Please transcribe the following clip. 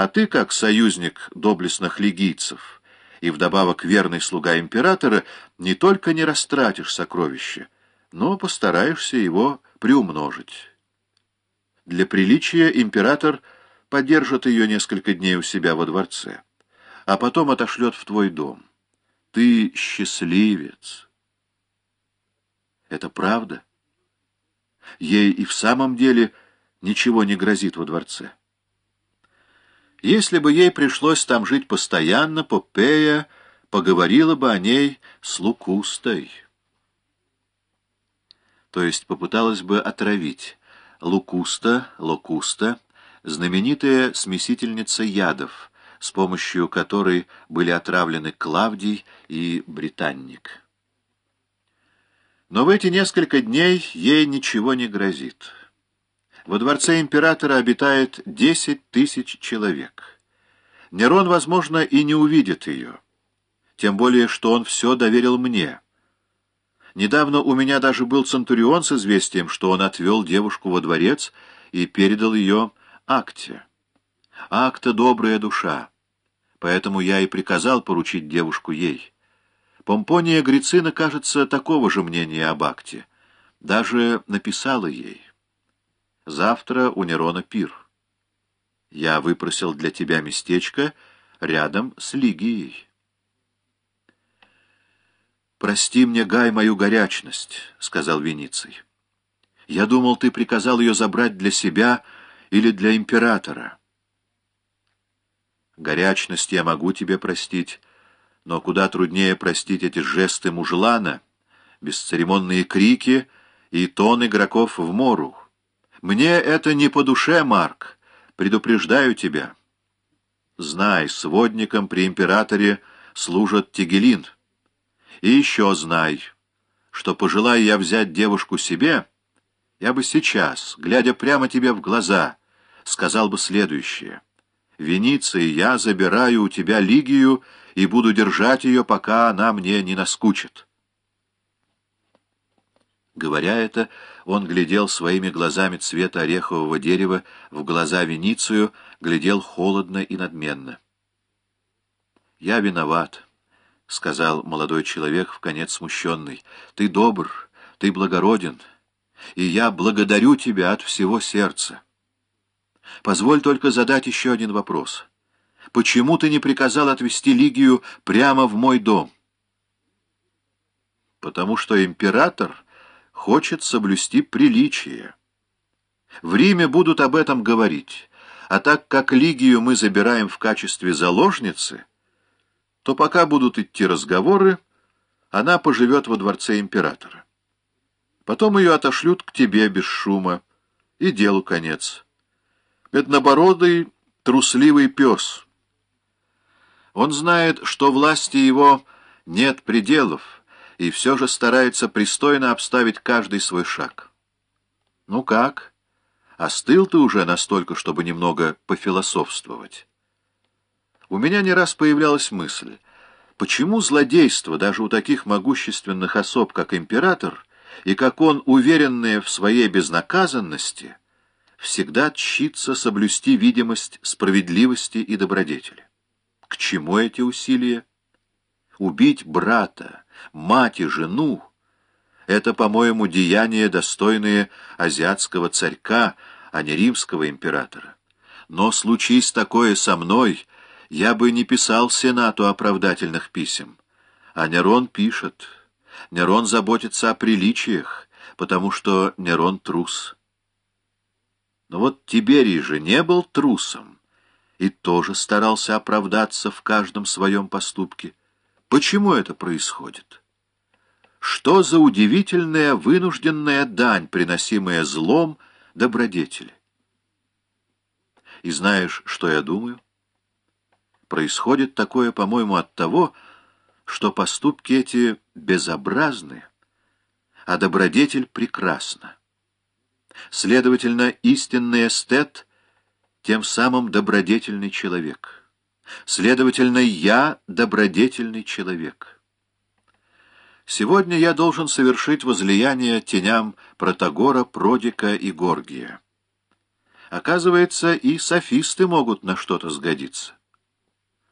А ты, как союзник доблестных лигийцев и вдобавок верный слуга императора, не только не растратишь сокровище, но постараешься его приумножить. Для приличия император подержит ее несколько дней у себя во дворце, а потом отошлет в твой дом. Ты счастливец. Это правда? Ей и в самом деле ничего не грозит во дворце. Если бы ей пришлось там жить постоянно, Попея поговорила бы о ней с Лукустой. То есть попыталась бы отравить. Лукуста, Локуста, знаменитая смесительница ядов, с помощью которой были отравлены Клавдий и Британник. Но в эти несколько дней ей ничего не грозит. Во дворце императора обитает десять тысяч человек. Нерон, возможно, и не увидит ее. Тем более, что он все доверил мне. Недавно у меня даже был центурион с известием, что он отвел девушку во дворец и передал ее Акте. Акта — добрая душа, поэтому я и приказал поручить девушку ей. Помпония Грицина, кажется, такого же мнения об Акте. Даже написала ей. Завтра у Нерона пир. Я выпросил для тебя местечко рядом с Лигией. «Прости мне, Гай, мою горячность», — сказал Вениций. «Я думал, ты приказал ее забрать для себя или для императора». «Горячность я могу тебе простить, но куда труднее простить эти жесты мужлана, бесцеремонные крики и тон игроков в мору. Мне это не по душе, Марк, предупреждаю тебя. Знай, сводником при императоре служит Тигелин. И еще знай, что, пожелая я взять девушку себе, я бы сейчас, глядя прямо тебе в глаза, сказал бы следующее. «Вениция, я забираю у тебя Лигию и буду держать ее, пока она мне не наскучит». Говоря это, он глядел своими глазами цвета орехового дерева в глаза Веницию, глядел холодно и надменно. «Я виноват», — сказал молодой человек, в конец смущенный. «Ты добр, ты благороден, и я благодарю тебя от всего сердца. Позволь только задать еще один вопрос. Почему ты не приказал отвезти Лигию прямо в мой дом?» «Потому что император...» хочет соблюсти приличие. В Риме будут об этом говорить, а так как Лигию мы забираем в качестве заложницы, то пока будут идти разговоры, она поживет во дворце императора. Потом ее отошлют к тебе без шума, и делу конец. Меднобородый, трусливый пес. Он знает, что власти его нет пределов, и все же старается пристойно обставить каждый свой шаг. Ну как? Остыл ты уже настолько, чтобы немного пофилософствовать? У меня не раз появлялась мысль, почему злодейство даже у таких могущественных особ, как император, и как он, уверенные в своей безнаказанности, всегда тщится соблюсти видимость справедливости и добродетели? К чему эти усилия? Убить брата, мать и жену — это, по-моему, деяния, достойные азиатского царька, а не римского императора. Но случись такое со мной, я бы не писал Сенату оправдательных писем. А Нерон пишет. Нерон заботится о приличиях, потому что Нерон трус. Но вот Тиберий же не был трусом и тоже старался оправдаться в каждом своем поступке. Почему это происходит? Что за удивительная вынужденная дань, приносимая злом добродетели? И знаешь, что я думаю? Происходит такое, по-моему, от того, что поступки эти безобразны, а добродетель прекрасна. Следовательно, истинный эстет тем самым добродетельный человек — Следовательно, я добродетельный человек. Сегодня я должен совершить возлияние теням Протагора, Продика и Горгия. Оказывается, и софисты могут на что-то сгодиться.